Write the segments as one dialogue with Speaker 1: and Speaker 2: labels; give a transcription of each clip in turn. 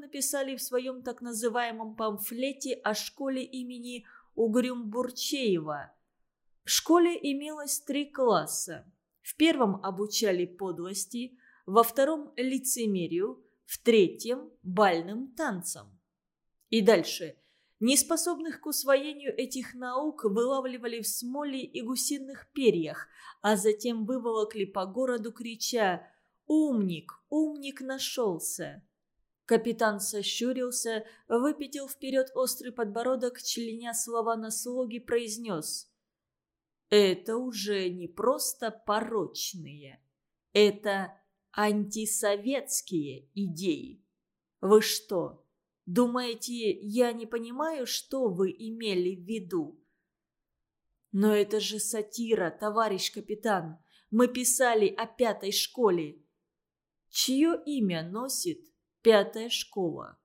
Speaker 1: написали в своем так называемом памфлете о школе имени Угрюм-Бурчеева. В школе имелось три класса. В первом обучали подлости, во втором – лицемерию, в третьем – бальным танцам. И дальше. Неспособных к усвоению этих наук вылавливали в смоле и гусиных перьях, а затем выволокли по городу, крича «Умник! Умник нашелся!». Капитан сощурился, выпятил вперед острый подбородок, членя слова на слоги, произнес. «Это уже не просто порочные. Это антисоветские идеи. Вы что, думаете, я не понимаю, что вы имели в виду?» «Но это же сатира, товарищ капитан. Мы писали о пятой школе». «Чье имя носит Пятая школа.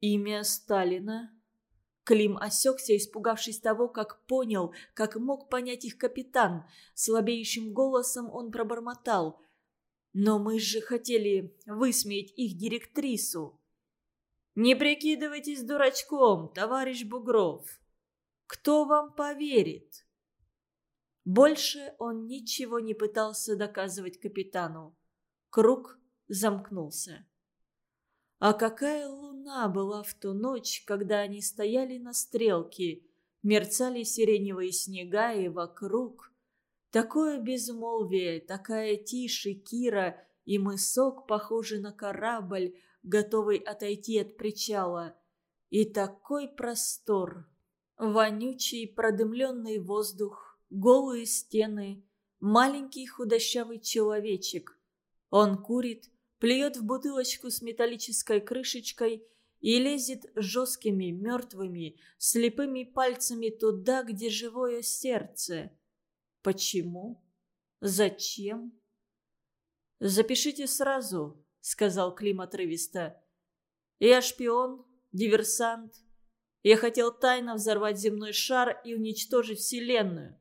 Speaker 1: Имя Сталина. Клим осекся, испугавшись того, как понял, как мог понять их капитан. Слабеющим голосом он пробормотал. «Но мы же хотели высмеять их директрису». «Не прикидывайтесь дурачком, товарищ Бугров. Кто вам поверит?» Больше он ничего не пытался доказывать капитану. Круг замкнулся. А какая луна была в ту ночь, когда они стояли на стрелке, мерцали сиреневые снега и вокруг. Такое безмолвие, такая тишь Кира, и мысок, похожий на корабль, готовый отойти от причала. И такой простор, вонючий продымленный воздух, голые стены, маленький худощавый человечек. Он курит, плюет в бутылочку с металлической крышечкой и лезет жесткими, мертвыми, слепыми пальцами туда, где живое сердце. Почему? Зачем? «Запишите сразу», — сказал Клим отрывисто. «Я шпион, диверсант. Я хотел тайно взорвать земной шар и уничтожить Вселенную.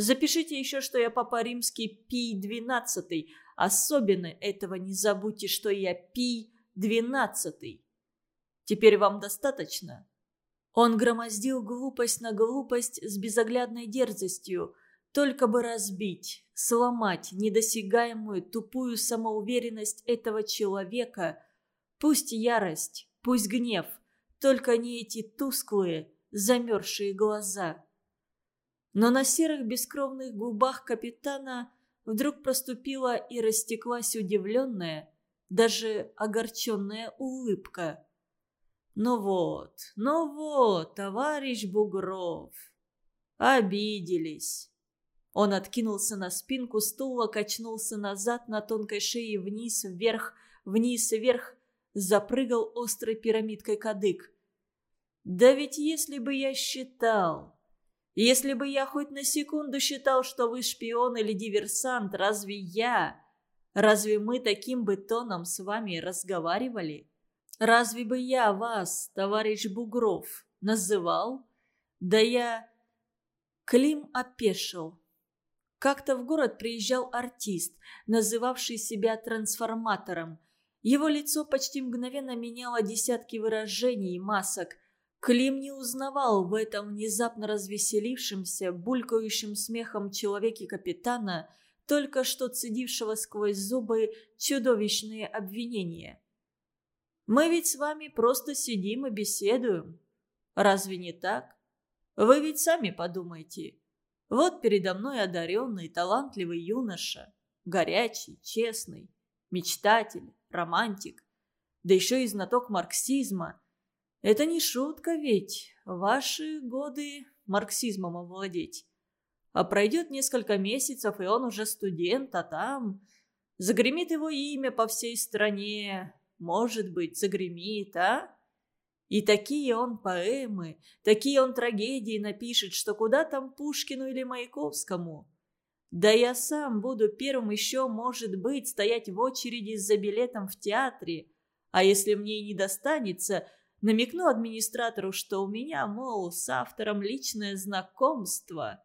Speaker 1: Запишите еще, что я Папа Римский Пий-12, Особенно этого не забудьте, что я Пи двенадцатый. Теперь вам достаточно?» Он громоздил глупость на глупость с безоглядной дерзостью, только бы разбить, сломать недосягаемую тупую самоуверенность этого человека. Пусть ярость, пусть гнев, только не эти тусклые, замерзшие глаза. Но на серых бескровных губах капитана вдруг проступила и растеклась удивленная, даже огорченная улыбка. «Ну вот, ну вот, товарищ Бугров, обиделись». Он откинулся на спинку стула, качнулся назад на тонкой шее вниз, вверх, вниз, вверх, запрыгал острой пирамидкой кадык. «Да ведь если бы я считал, если бы я хоть на секунду считал, что вы шпион или диверсант, разве я... Разве мы таким бы тоном с вами разговаривали? Разве бы я вас, товарищ Бугров, называл? Да я... Клим опешил. Как-то в город приезжал артист, называвший себя трансформатором. Его лицо почти мгновенно меняло десятки выражений и масок – Клим не узнавал в этом внезапно развеселившемся, булькающим смехом человеке капитана, только что цедившего сквозь зубы чудовищные обвинения. «Мы ведь с вами просто сидим и беседуем. Разве не так? Вы ведь сами подумайте. Вот передо мной одаренный, талантливый юноша, горячий, честный, мечтатель, романтик, да еще и знаток марксизма – это не шутка ведь. Ваши годы марксизмом овладеть. А пройдет несколько месяцев, и он уже студент, а там... Загремит его имя по всей стране. Может быть, загремит, а? И такие он поэмы, такие он трагедии напишет, что куда там Пушкину или Маяковскому. Да я сам буду первым еще, может быть, стоять в очереди за билетом в театре. А если мне и не достанется, Намекну администратору, что у меня, мол, с автором личное знакомство.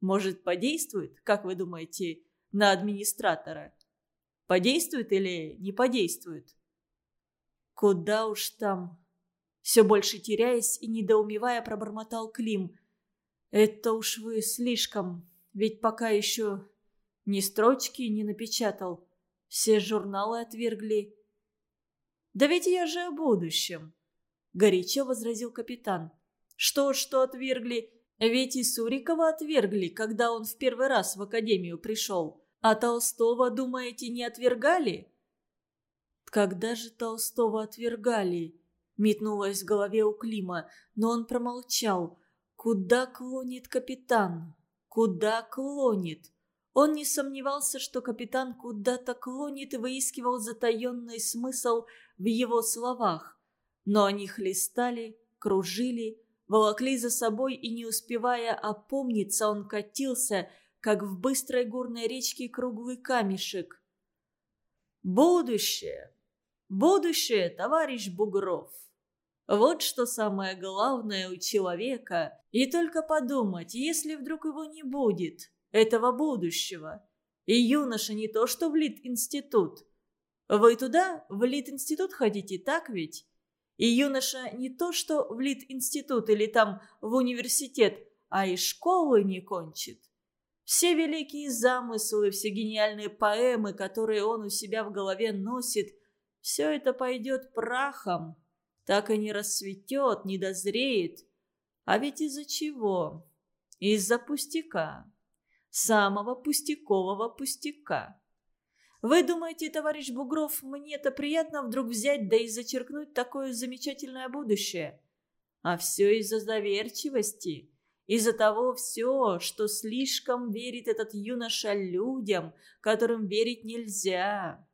Speaker 1: Может, подействует, как вы думаете, на администратора? Подействует или не подействует? Куда уж там. Все больше теряясь и недоумевая, пробормотал Клим. Это уж вы слишком, ведь пока еще ни строчки не напечатал. Все журналы отвергли. «Да ведь я же о будущем», — горячо возразил капитан. «Что, что отвергли? Ведь и Сурикова отвергли, когда он в первый раз в академию пришел. А Толстого, думаете, не отвергали?» «Когда же Толстого отвергали?» — метнулось в голове у Клима, но он промолчал. «Куда клонит капитан? Куда клонит?» Он не сомневался, что капитан куда-то клонит и выискивал затаенный смысл в его словах. Но они хлестали, кружили, волокли за собой, и, не успевая опомниться, он катился, как в быстрой горной речке круглый камешек. «Будущее! Будущее, товарищ Бугров!» Вот что самое главное у человека. И только подумать, если вдруг его не будет, этого будущего. И юноша не то что в Лит-институт. Вы туда, в Лит-институт хотите, так ведь? И юноша не то что в Лит-институт или там в университет, а и школы не кончит. Все великие замыслы, все гениальные поэмы, которые он у себя в голове носит, все это пойдет прахом. Так и не расцветет, не дозреет. А ведь из-за чего? Из-за пустяка самого пустякового пустяка. Вы думаете, товарищ Бугров, мне это приятно вдруг взять да и зачеркнуть такое замечательное будущее? А все из-за доверчивости, из-за того все, что слишком верит этот юноша людям, которым верить нельзя.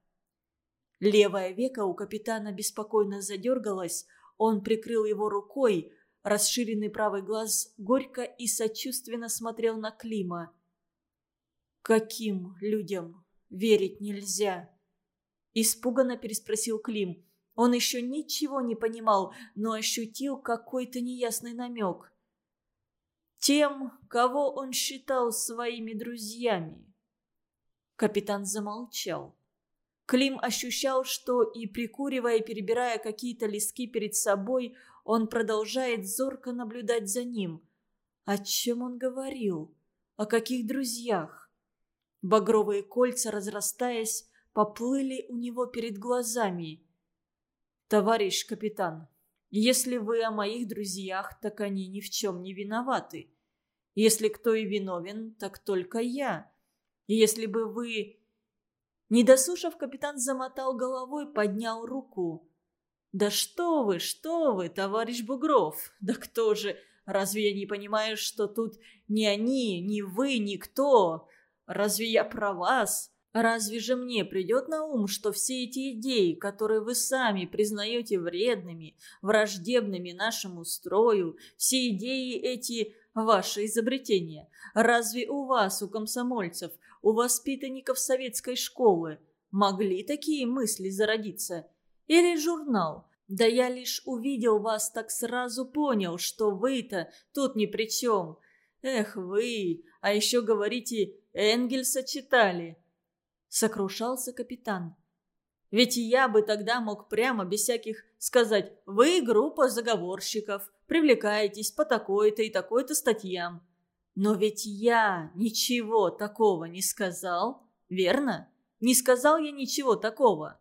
Speaker 1: Левое веко у капитана беспокойно задергалось, он прикрыл его рукой, расширенный правый глаз горько и сочувственно смотрел на Клима. «Каким людям верить нельзя?» Испуганно переспросил Клим. Он еще ничего не понимал, но ощутил какой-то неясный намек. «Тем, кого он считал своими друзьями». Капитан замолчал. Клим ощущал, что и прикуривая, и перебирая какие-то листки перед собой, он продолжает зорко наблюдать за ним. О чем он говорил? О каких друзьях? Багровые кольца, разрастаясь, поплыли у него перед глазами. «Товарищ капитан, если вы о моих друзьях, так они ни в чем не виноваты. Если кто и виновен, так только я. Если бы вы...» Не дослушав, капитан замотал головой, поднял руку. «Да что вы, что вы, товарищ Бугров! Да кто же... Разве я не понимаю, что тут ни они, ни вы, никто? Разве я про вас? Разве же мне придет на ум, что все эти идеи, которые вы сами признаете вредными, враждебными нашему строю, все идеи эти ваши изобретения, разве у вас, у комсомольцев, у воспитанников советской школы, могли такие мысли зародиться? Или журнал? Да я лишь увидел вас, так сразу понял, что вы-то тут ни при чем. Эх вы, а еще говорите Энгельса читали!» Сокрушался капитан. «Ведь я бы тогда мог прямо, без всяких, сказать, вы группа заговорщиков, привлекаетесь по такой-то и такой-то статьям. Но ведь я ничего такого не сказал, верно? Не сказал я ничего такого».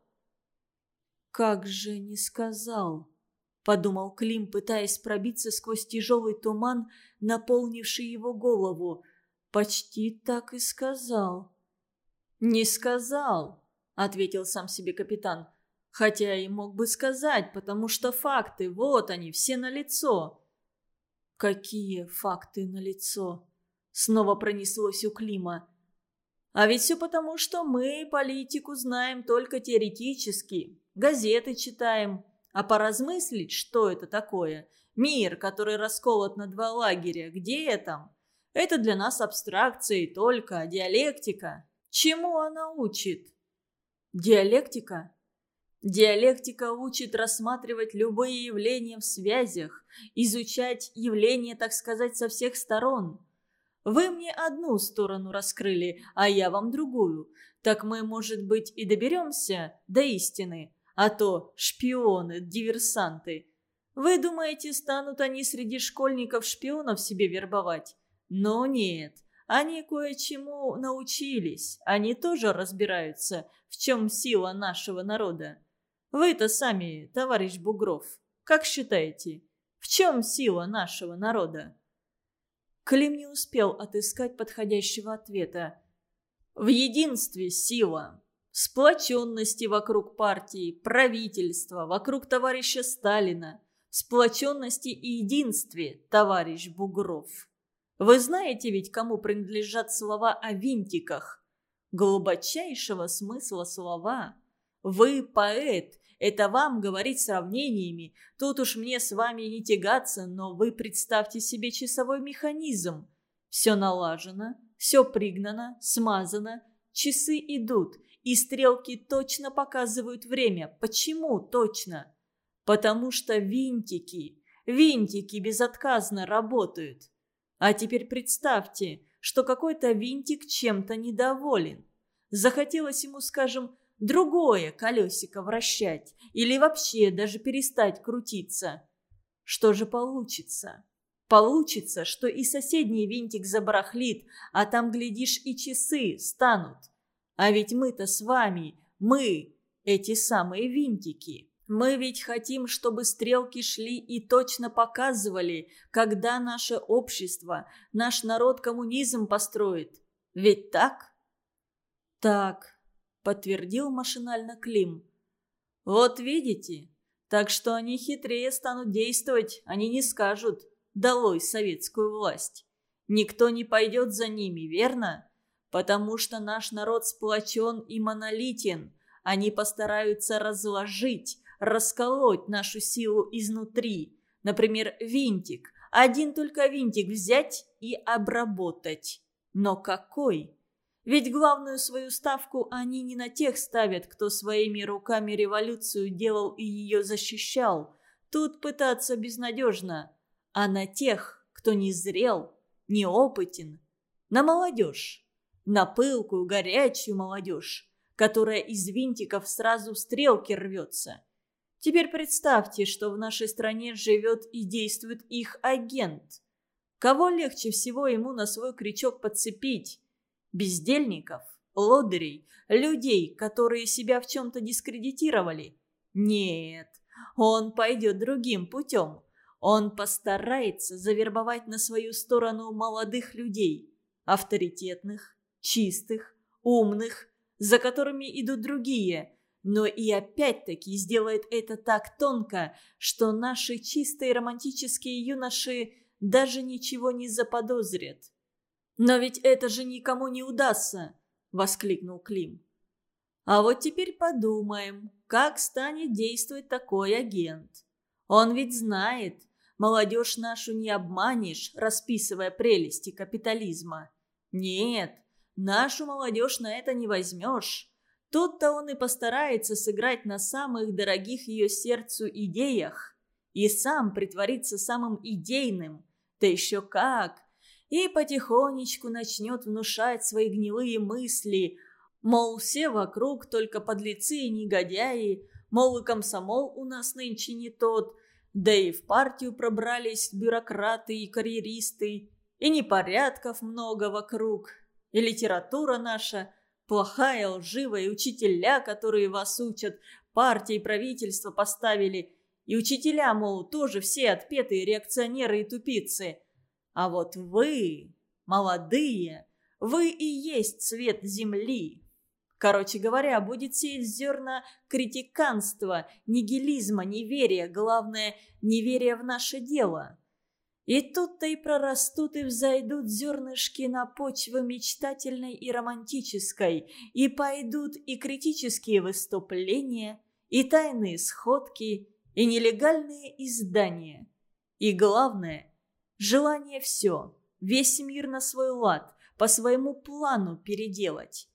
Speaker 1: «Как же не сказал?» – подумал Клим, пытаясь пробиться сквозь тяжелый туман, наполнивший его голову – почти так и сказал». «Не сказал», — ответил сам себе капитан. «Хотя и мог бы сказать, потому что факты, вот они, все налицо». «Какие факты налицо?» — снова пронеслось у Клима. «А ведь все потому, что мы политику знаем только теоретически, газеты читаем, а поразмыслить, что это такое, мир, который расколот на два лагеря, где там?» Это для нас абстракции только, диалектика. Чему она учит? Диалектика? Диалектика учит рассматривать любые явления в связях, изучать явления, так сказать, со всех сторон. Вы мне одну сторону раскрыли, а я вам другую. Так мы, может быть, и доберемся до истины. а то шпионы, диверсанты. Вы думаете, станут они среди школьников шпионов себе вербовать? Но нет, они кое-чему научились, они тоже разбираются, в чем сила нашего народа. Вы-то сами, товарищ Бугров, как считаете, в чем сила нашего народа?» Клим не успел отыскать подходящего ответа. «В единстве сила, сплоченности вокруг партии, правительства, вокруг товарища Сталина, сплоченности и единстве, товарищ Бугров. Вы знаете ведь, кому принадлежат слова о винтиках? Глубочайшего смысла слова. Вы поэт, это вам говорить сравнениями. Тут уж мне с вами не тягаться, но вы представьте себе часовой механизм. Все налажено, все пригнано, смазано, часы идут, и стрелки точно показывают время. Почему точно? Потому что винтики, винтики безотказно работают. А теперь представьте, что какой-то винтик чем-то недоволен. Захотелось ему, скажем, другое колесико вращать или вообще даже перестать крутиться. Что же получится? Получится, что и соседний винтик забарахлит, а там, глядишь, и часы станут. А ведь мы-то с вами, мы, эти самые винтики. Мы ведь хотим, чтобы стрелки шли и точно показывали, когда наше общество, наш народ коммунизм построит. Ведь так? Так, подтвердил машинально Клим. Вот видите? Так что они хитрее станут действовать, они не скажут «долой советскую власть». Никто не пойдет за ними, верно? Потому что наш народ сплочен и монолитен. Они постараются разложить, расколоть нашу силу изнутри. Например, винтик. Один только винтик взять и обработать. Но какой? Ведь главную свою ставку они не на тех ставят, кто своими руками революцию делал и ее защищал. Тут пытаться безнадежно. А на тех, кто не зрел, неопытен. На молодежь. На пылкую, горячую молодежь, которая из винтиков сразу стрелки рвется. Теперь представьте, что в нашей стране живет и действует их агент. Кого легче всего ему на свой крючок подцепить? бездельников, лодырей, людей, которые себя в чем-то дискредитировали. Нет, он пойдет другим путем. Он постарается завербовать на свою сторону молодых людей, авторитетных, чистых, умных, за которыми идут другие, но и опять-таки сделает это так тонко, что наши чистые романтические юноши даже ничего не заподозрят. «Но ведь это же никому не удастся!» – воскликнул Клим. «А вот теперь подумаем, как станет действовать такой агент. Он ведь знает, молодежь нашу не обманешь, расписывая прелести капитализма. Нет, нашу молодежь на это не возьмешь. Тут-то он и постарается сыграть на самых дорогих ее сердцу идеях и сам притвориться самым идейным. Да еще как! и потихонечку начнет внушать свои гнилые мысли, мол, все вокруг только подлецы и негодяи, мол, и комсомол у нас нынче не тот, да и в партию пробрались бюрократы и карьеристы, и непорядков много вокруг, и литература наша плохая, лживая, учителя, которые вас учат, партия и правительство поставили, и учителя, мол, тоже все отпетые реакционеры и тупицы – а вот вы, молодые, вы и есть цвет земли. Короче говоря, будет сеять зерна критиканства, нигилизма, неверия, главное, неверия в наше дело. И тут-то и прорастут и взойдут зернышки на почву мечтательной и романтической, и пойдут и критические выступления, и тайные сходки, и нелегальные издания. И главное, Желание все, весь мир на свой лад, по своему плану переделать.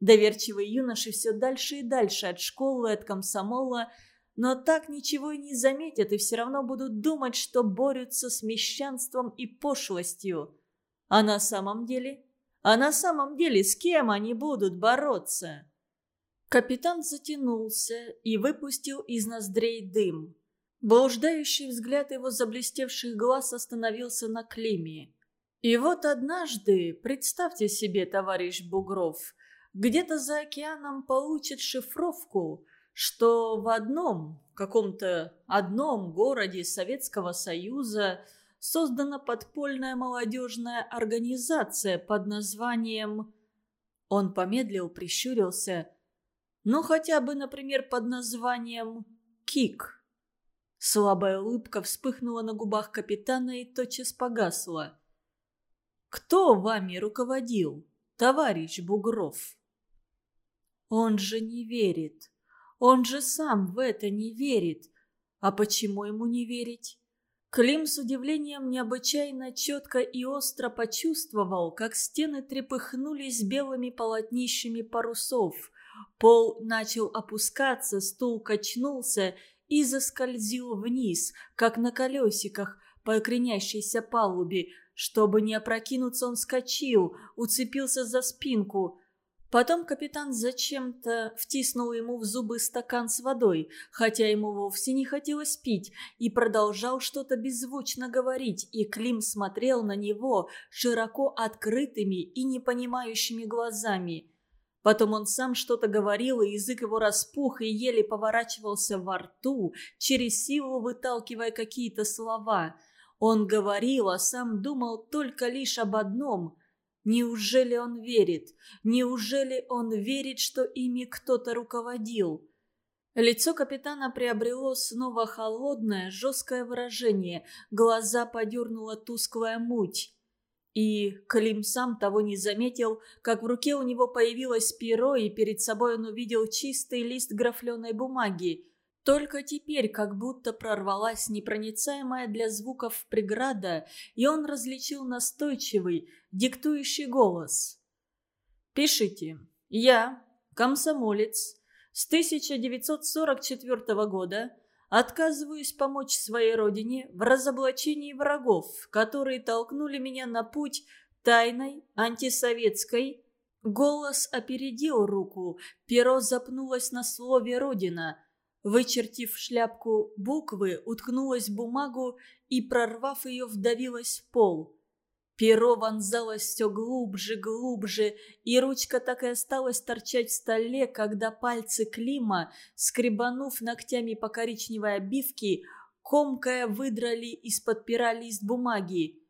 Speaker 1: Доверчивые юноши все дальше и дальше от школы, от комсомола, но так ничего и не заметят и все равно будут думать, что борются с мещанством и пошлостью. А на самом деле? А на самом деле с кем они будут бороться? Капитан затянулся и выпустил из ноздрей дым. Блуждающий взгляд его заблестевших глаз остановился на Климе. И вот однажды, представьте себе, товарищ Бугров, где-то за океаном получит шифровку, что в одном, каком-то одном городе Советского Союза создана подпольная молодежная организация под названием... Он помедлил, прищурился. Ну, хотя бы, например, под названием «Кик». Слабая улыбка вспыхнула на губах капитана и тотчас погасла. «Кто вами руководил, товарищ Бугров?» «Он же не верит. Он же сам в это не верит. А почему ему не верить?» Клим с удивлением необычайно четко и остро почувствовал, как стены трепыхнулись белыми полотнищами парусов. Пол начал опускаться, стул качнулся и заскользил вниз, как на колесиках по кренящейся палубе. Чтобы не опрокинуться, он скочил, уцепился за спинку. Потом капитан зачем-то втиснул ему в зубы стакан с водой, хотя ему вовсе не хотелось пить, и продолжал что-то беззвучно говорить, и Клим смотрел на него широко открытыми и непонимающими глазами. Потом он сам что-то говорил, и язык его распух и еле поворачивался во рту, через силу выталкивая какие-то слова. Он говорил, а сам думал только лишь об одном – Неужели он верит? Неужели он верит, что ими кто-то руководил? Лицо капитана приобрело снова холодное, жесткое выражение, глаза подернула тусклая муть. И Клим сам того не заметил, как в руке у него появилось перо, и перед собой он увидел чистый лист графленой бумаги. Только теперь как будто прорвалась непроницаемая для звуков преграда, и он различил настойчивый, диктующий голос. «Пишите. Я, комсомолец, с 1944 года отказываюсь помочь своей родине в разоблачении врагов, которые толкнули меня на путь тайной, антисоветской». Голос опередил руку, перо запнулось на слове «Родина», Вычертив шляпку буквы, уткнулась в бумагу и, прорвав ее, вдавилась в пол. Перо вонзалось все глубже, глубже, и ручка так и осталась торчать в столе, когда пальцы Клима, скребанув ногтями по коричневой обивке, комкая выдрали из-под пера лист бумаги.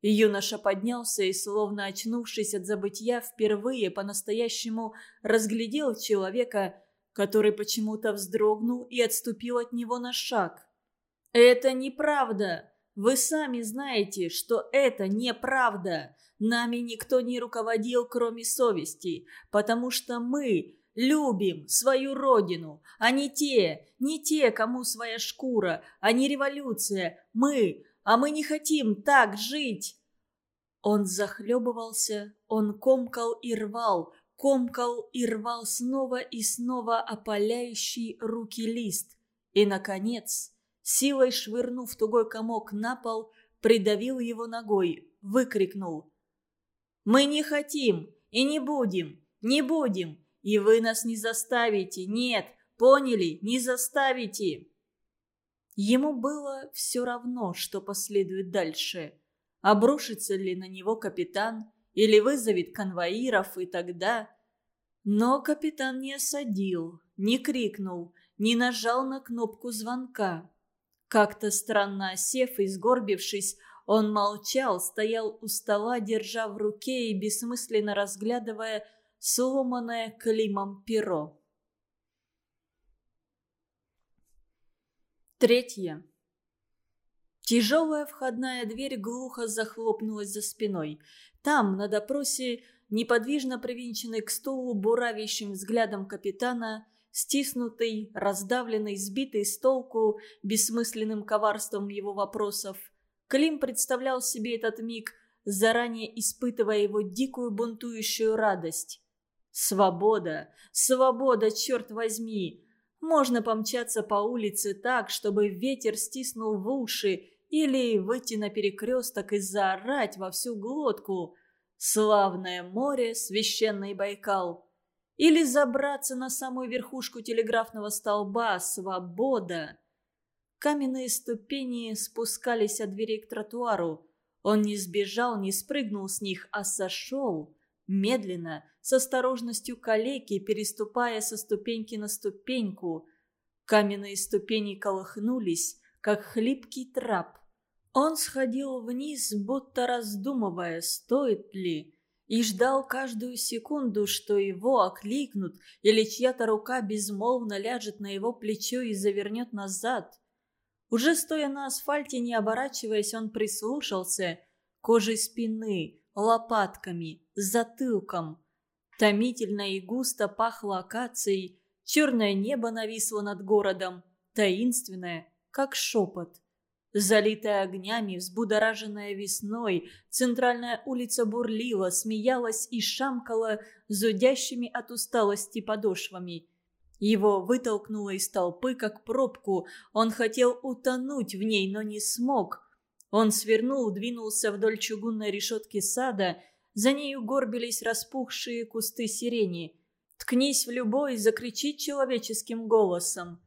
Speaker 1: Юноша поднялся и, словно очнувшись от забытья, впервые по-настоящему разглядел человека, который почему-то вздрогнул и отступил от него на шаг. «Это неправда! Вы сами знаете, что это неправда! Нами никто не руководил, кроме совести, потому что мы любим свою родину, а не те, не те, кому своя шкура, а не революция. Мы, а мы не хотим так жить!» Он захлебывался, он комкал и рвал, комкал и рвал снова и снова опаляющий руки лист. И, наконец, силой швырнув тугой комок на пол, придавил его ногой, выкрикнул. «Мы не хотим и не будем, не будем, и вы нас не заставите, нет, поняли, не заставите!» Ему было все равно, что последует дальше. Обрушится ли на него капитан – или вызовет конвоиров, и тогда... Но капитан не осадил, не крикнул, не нажал на кнопку звонка. Как-то странно осев и сгорбившись, он молчал, стоял у стола, держа в руке и бессмысленно разглядывая сломанное Климом перо. Третье. Тяжелая входная дверь глухо захлопнулась за спиной. Там, на допросе, неподвижно привинченный к стулу буравящим взглядом капитана, стиснутый, раздавленный, сбитый с толку бессмысленным коварством его вопросов, Клим представлял себе этот миг, заранее испытывая его дикую бунтующую радость. «Свобода! Свобода, черт возьми!» Можно помчаться по улице так, чтобы ветер стиснул в уши или выйти на перекресток и заорать во всю глотку. Славное море, священный Байкал. Или забраться на самую верхушку телеграфного столба «Свобода». Каменные ступени спускались от дверей к тротуару. Он не сбежал, не спрыгнул с них, а сошел, медленно, с осторожностью калеки, переступая со ступеньки на ступеньку. Каменные ступени колыхнулись, как хлипкий трап. Он сходил вниз, будто раздумывая, стоит ли, и ждал каждую секунду, что его окликнут, или чья-то рука безмолвно ляжет на его плечо и завернет назад. Уже стоя на асфальте, не оборачиваясь, он прислушался кожей спины, лопатками, затылком. Томительно и густо пахло акацией, черное небо нависло над городом, таинственное, как шепот. Залитая огнями, взбудораженная весной, центральная улица бурлила, смеялась и шамкала зудящими от усталости подошвами. Его вытолкнуло из толпы, как пробку. Он хотел утонуть в ней, но не смог. Он свернул, двинулся вдоль чугунной решетки сада. За нею горбились распухшие кусты сирени. «Ткнись в любой, закричи человеческим голосом».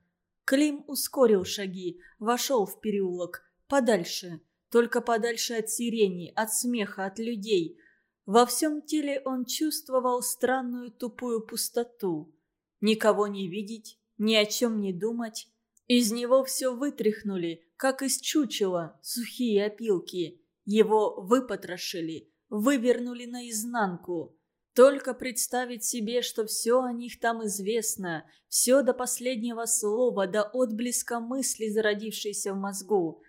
Speaker 1: Клим ускорил шаги, вошел в переулок. Подальше. Только подальше от сирени, от смеха, от людей. Во всем теле он чувствовал странную тупую пустоту. Никого не видеть, ни о чем не думать. Из него все вытряхнули, как из чучела, сухие опилки. Его выпотрошили, вывернули наизнанку. Только представить себе, что все о них там известно, все до последнего слова, до отблеска мысли, зародившейся в мозгу.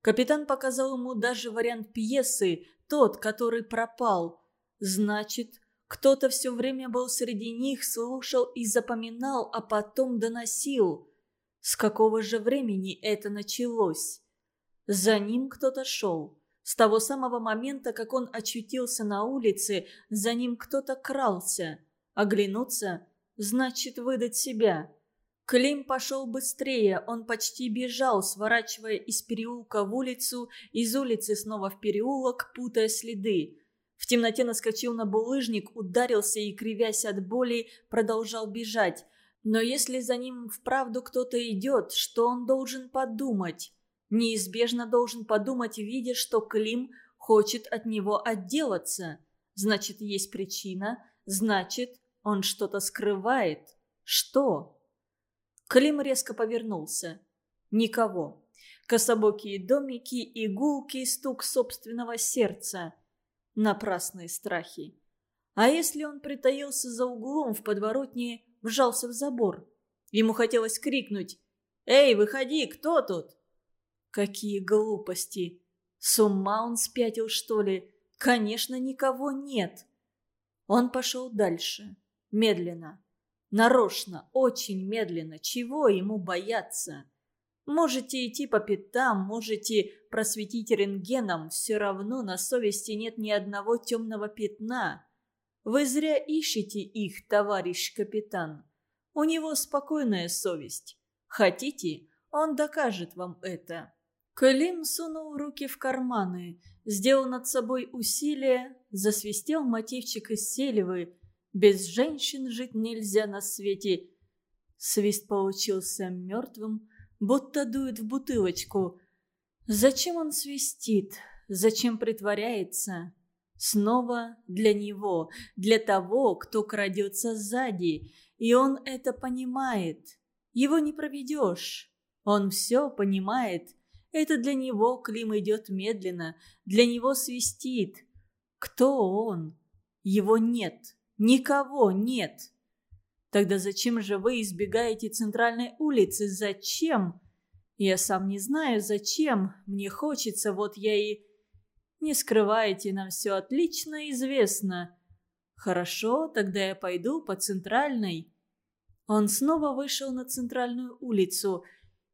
Speaker 1: Капитан показал ему даже вариант пьесы, тот, который пропал. Значит, кто-то все время был среди них, слушал и запоминал, а потом доносил. С какого же времени это началось? За ним кто-то шел. С того самого момента, как он очутился на улице, за ним кто-то крался. Оглянуться – значит выдать себя. Клим пошел быстрее, он почти бежал, сворачивая из переулка в улицу, из улицы снова в переулок, путая следы. В темноте наскочил на булыжник, ударился и, кривясь от боли, продолжал бежать. Но если за ним вправду кто-то идет, что он должен подумать? Неизбежно должен подумать, видя, что Клим хочет от него отделаться. Значит, есть причина, значит, он что-то скрывает. Что? Клим резко повернулся. Никого. Кособокие домики и гулкий стук собственного сердца – напрасные страхи. А если он притаился за углом в подворотне, вжался в забор? Ему хотелось крикнуть «Эй, выходи, кто тут?» Какие глупости! С ума он спятил, что ли? Конечно, никого нет. Он пошел дальше, медленно. Нарочно, очень медленно. Чего ему бояться? Можете идти по пятам, можете просветить рентгеном, все равно на совести нет ни одного темного пятна. Вы зря ищете их, товарищ капитан. У него спокойная совесть. Хотите, он докажет вам это. Клим сунул руки в карманы, сделал над собой усилие, засвистел мотивчик из селевы. Без женщин жить нельзя на свете. Свист получился мертвым, будто дует в бутылочку. Зачем он свистит? Зачем притворяется? Снова для него, для того, кто крадется сзади. И он это понимает. Его не проведешь. Он все понимает. Это для него Клим идет медленно, для него свистит. Кто он? Его нет. Никого нет. Тогда зачем же вы избегаете центральной улицы? Зачем? Я сам не знаю, зачем. Мне хочется, вот я и... Не скрываете, нам все отлично известно. Хорошо, тогда я пойду по центральной. Он снова вышел на центральную улицу.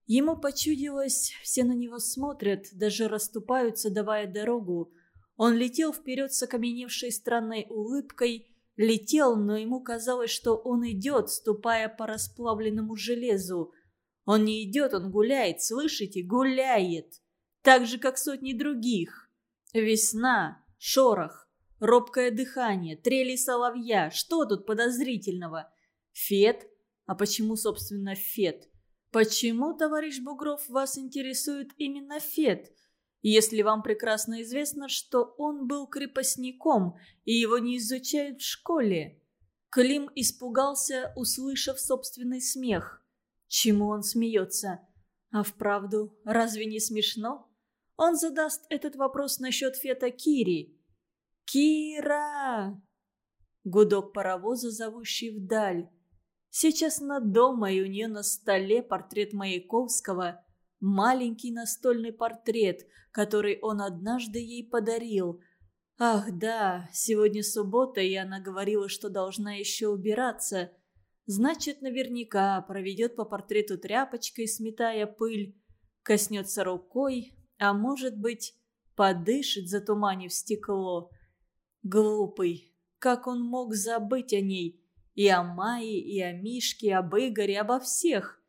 Speaker 1: Ему почудилось, все на него смотрят, даже расступаются, давая дорогу. Он летел вперед с окаменевшей странной улыбкой, Летел, но ему казалось, что он идет, ступая по расплавленному железу. Он не идет, он гуляет, слышите, гуляет. Так же, как сотни других. Весна, шорох, робкое дыхание, трели соловья. Что тут подозрительного? Фет? А почему, собственно, Фет? Почему, товарищ Бугров, вас интересует именно Фет? Если вам прекрасно известно, что он был крепостником, и его не изучают в школе. Клим испугался, услышав собственный смех. Чему он смеется? А вправду, разве не смешно? Он задаст этот вопрос насчет Фета Кири. «Кира!» Гудок паровоза, зовущий вдаль. Сейчас над домом и у нее на столе портрет Маяковского. Маленький настольный портрет, который он однажды ей подарил. Ах да, сегодня суббота, и она говорила, что должна еще убираться. Значит, наверняка проведет по портрету тряпочкой, сметая пыль. Коснется рукой, а может быть, подышит, затуманив стекло. Глупый, как он мог забыть о ней? И о Майе, и о Мишке, об Игоре, обо всех.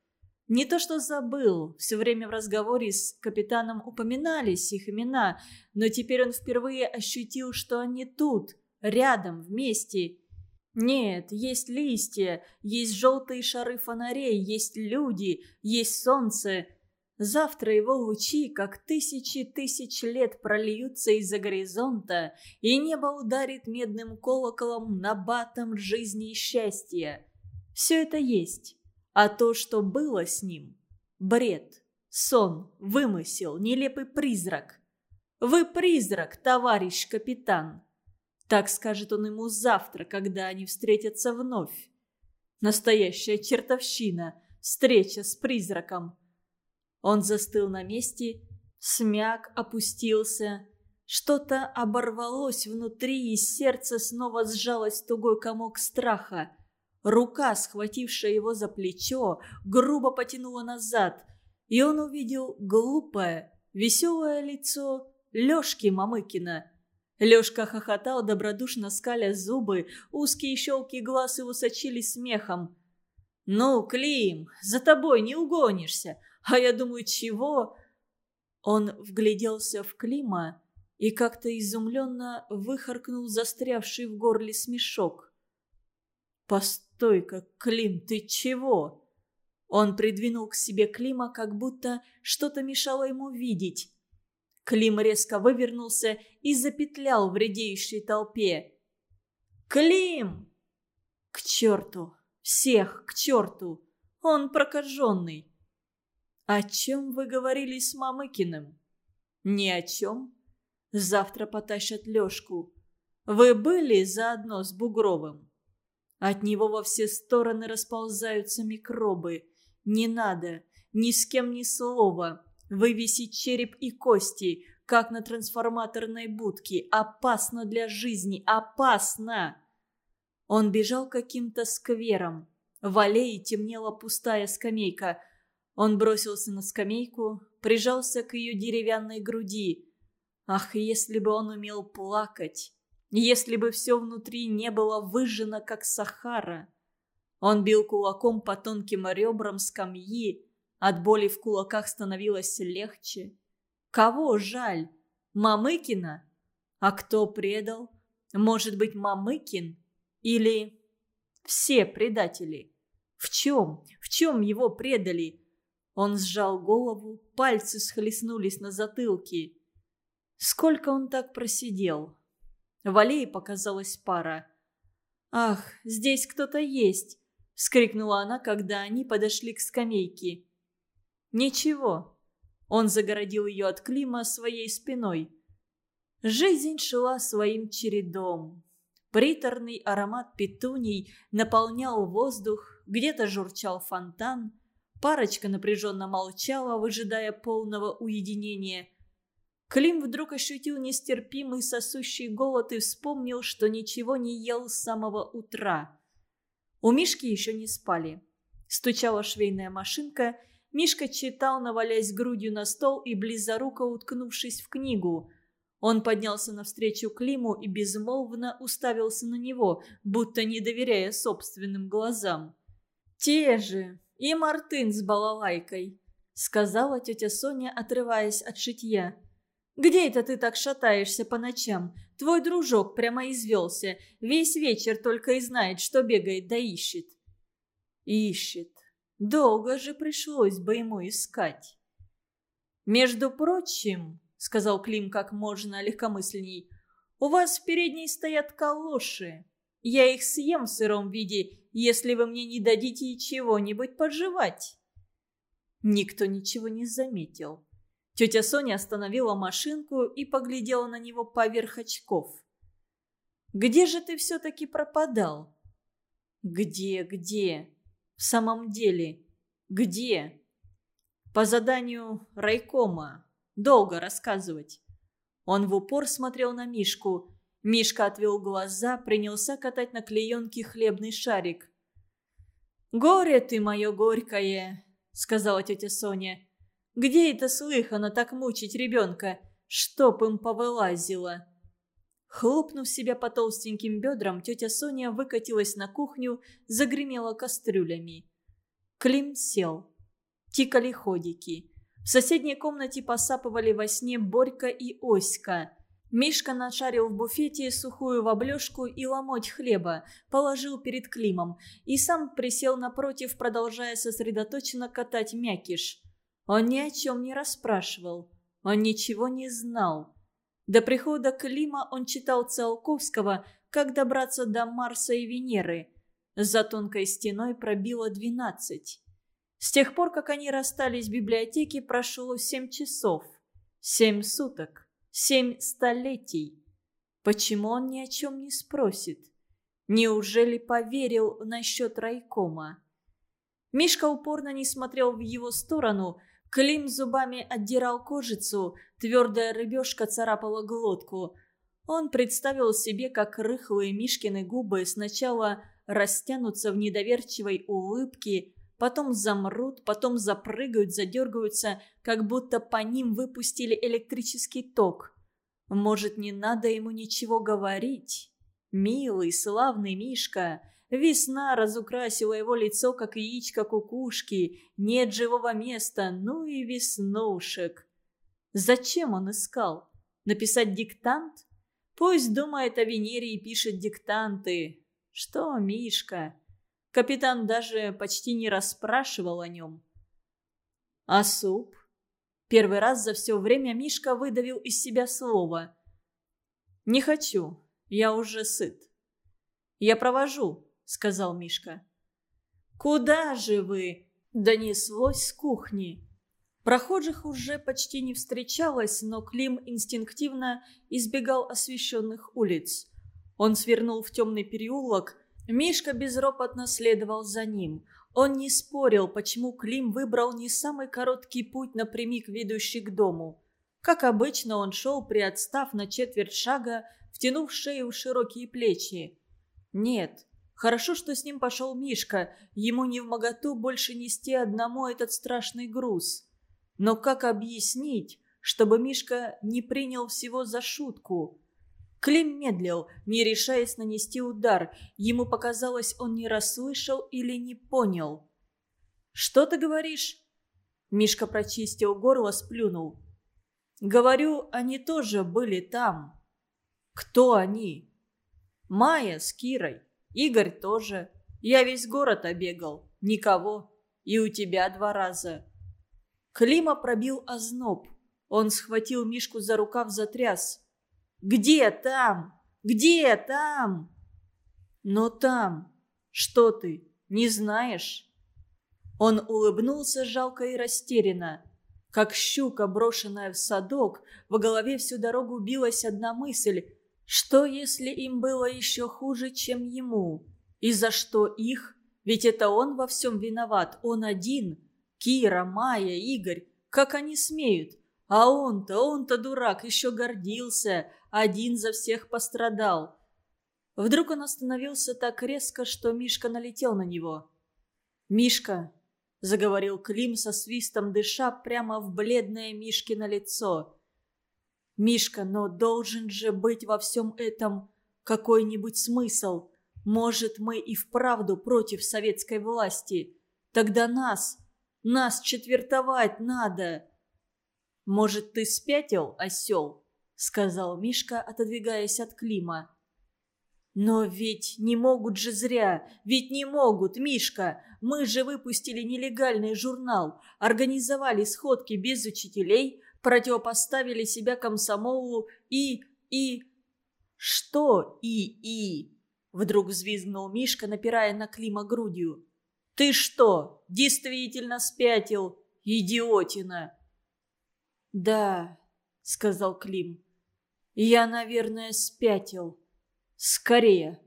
Speaker 1: Не то что забыл, все время в разговоре с капитаном упоминались их имена, но теперь он впервые ощутил, что они тут, рядом, вместе. Нет, есть листья, есть желтые шары фонарей, есть люди, есть солнце. Завтра его лучи, как тысячи тысяч лет, прольются из-за горизонта, и небо ударит медным колоколом на батом жизни и счастья. Все это есть. А то, что было с ним – бред, сон, вымысел, нелепый призрак. «Вы призрак, товарищ капитан!» Так скажет он ему завтра, когда они встретятся вновь. Настоящая чертовщина, встреча с призраком – он застыл на месте, смяк, опустился. Что-то оборвалось внутри, и сердце снова сжалось тугой комок страха. Рука, схватившая его за плечо, грубо потянула назад, и он увидел глупое, веселое лицо Лёшки Мамыкина. Лёшка хохотал, добродушно скаля зубы, узкие щелки глаз его сочились смехом. «Ну, Клим, за тобой не угонишься, а я думаю, чего?» Он вгляделся в Клима и как-то изумленно выхаркнул застрявший в горле смешок. «Постой-ка, Клим, ты чего?» Он придвинул к себе Клима, как будто что-то мешало ему видеть. Клим резко вывернулся и запетлял в редеющей толпе. «Клим!» «К черту! Всех к черту! Он прокаженный!» «О чем вы говорили с Мамыкиным?» «Ни о чем. Завтра потащат Лешку. Вы были заодно с Бугровым?» От него во все стороны расползаются микробы. Не надо, ни с кем ни слова. Вывесить череп и кости, как на трансформаторной будке. Опасно для жизни, опасно! Он бежал каким-то сквером. В аллее темнела пустая скамейка – он бросился на скамейку, прижался к ее деревянной груди. Ах, если бы он умел плакать! Если бы все внутри не было выжжено, как Сахара! Он бил кулаком по тонким ребрам скамьи. От боли в кулаках становилось легче. Кого жаль? Мамыкина? А кто предал? Может быть, Мамыкин? Или все предатели? В чем? В чем его предали? Он сжал голову, пальцы схлестнулись на затылке. Сколько он так просидел? В аллее показалась пара. «Ах, здесь кто-то есть!» — вскрикнула она, когда они подошли к скамейке. «Ничего». Он загородил ее от Клима своей спиной. Жизнь шла своим чередом. Приторный аромат петуний наполнял воздух, где-то журчал фонтан — Парочка напряженно молчала, выжидая полного уединения. Клим вдруг ощутил нестерпимый сосущий голод и вспомнил, что ничего не ел с самого утра. У Мишки еще не спали. Стучала швейная машинка. Мишка читал, навалясь грудью на стол и близоруко уткнувшись в книгу. Он поднялся навстречу Климу и безмолвно уставился на него, будто не доверяя собственным глазам. «Те же!» «И Мартын с балалайкой», — сказала тетя Соня, отрываясь от шитья. Где это ты так шатаешься по ночам? Твой дружок прямо извелся. Весь вечер только и знает, что бегает да ищет». «Ищет. Долго же пришлось бы ему искать». «Между прочим», — сказал Клим как можно легкомысленней, «у вас в передней стоят калоши. Я их съем в сыром виде, если вы мне не дадите чего-нибудь пожевать». Никто ничего не заметил. Тетя Соня остановила машинку и поглядела на него поверх очков. «Где же ты все-таки пропадал?» «Где, где? В самом деле, где?» «По заданию райкома. Долго рассказывать». Он в упор смотрел на Мишку. Мишка отвел глаза, принялся катать на клеенке хлебный шарик. «Горе ты мое горькое!» — сказала тетя Соня. Где это слыхано так мучить ребенка? Чтоб им повылазило!» Хлопнув себя по толстеньким бедрам, тетя Соня выкатилась на кухню, загремела кастрюлями. Клим сел. Тикали ходики. В соседней комнате посапывали во сне Борька и Оська. Мишка нашарил в буфете сухую в облежку и ломоть хлеба, положил перед Климом и сам присел напротив, продолжая сосредоточенно катать мякиш. Он ни о чем не расспрашивал. Он ничего не знал. До прихода Клима он читал Циолковского «Как добраться до Марса и Венеры». За тонкой стеной пробило двенадцать. С тех пор, как они расстались в библиотеке, прошло семь часов. Семь суток. Семь столетий. Почему он ни о чем не спросит? Неужели поверил насчет райкома? Мишка упорно не смотрел в его сторону – Клим зубами отдирал кожицу, твердая рыбешка царапала глотку. Он представил себе, как рыхлые Мишкины губы сначала растянутся в недоверчивой улыбке, потом замрут, потом запрыгают, задергаются, как будто по ним выпустили электрический ток. Может, не надо ему ничего говорить? Милый, славный Мишка — Весна разукрасила его лицо, как яичко кукушки. Нет живого места, ну и веснушек. Зачем он искал? Написать диктант? Пусть думает о Венере и пишет диктанты. Что, Мишка? Капитан даже почти не расспрашивал о нем. А суп? Первый раз за все время Мишка выдавил из себя слово. «Не хочу. Я уже сыт. Я провожу», — сказал Мишка. «Куда же вы?» — донеслось с кухни. Прохожих уже почти не встречалось, но Клим инстинктивно избегал освещенных улиц. Он свернул в темный переулок. Мишка безропотно следовал за ним. Он не спорил, почему Клим выбрал не самый короткий путь напрямик, ведущий к дому. Как обычно, он шел, приотстав на четверть шага, втянув шею в широкие плечи. Нет, Хорошо, что с ним пошел Мишка, ему не в моготу больше нести одному этот страшный груз. Но как объяснить, чтобы Мишка не принял всего за шутку? Клим медлил, не решаясь нанести удар. Ему показалось, он не расслышал или не понял. «Что ты говоришь?» Мишка прочистил горло, сплюнул. «Говорю, они тоже были там». «Кто они?» «Майя с Кирой». Игорь тоже. Я весь город обегал. Никого. И у тебя два раза. Клима пробил озноб. Он схватил Мишку за рукав, затряс. «Где там? Где там?» «Но там. Что ты, не знаешь?» Он улыбнулся жалко и растерянно. Как щука, брошенная в садок, в голове всю дорогу билась одна мысль что, если им было еще хуже, чем ему? И за что их? Ведь это он во всем виноват, он один. Кира, Майя, Игорь, как они смеют? А он-то, он-то дурак, еще гордился, один за всех пострадал. Вдруг он остановился так резко, что Мишка налетел на него. «Мишка», — заговорил Клим со свистом дыша прямо в бледное Мишкино лицо, Мишка, но должен же быть во всем этом какой-нибудь смысл. Может, мы и вправду против советской власти. Тогда нас, нас четвертовать надо. «Может, ты спятил, осел?» — сказал Мишка, отодвигаясь от Клима. «Но ведь не могут же зря, ведь не могут, Мишка! Мы же выпустили нелегальный журнал, организовали сходки без учителей, противопоставили себя комсомолу и... и...» «Что и-и?» — вдруг взвизгнул Мишка, напирая на Клима грудью. «Ты что, действительно спятил? Идиотина!» «Да», — сказал Клим, — «я, наверное, спятил». «Скорее!»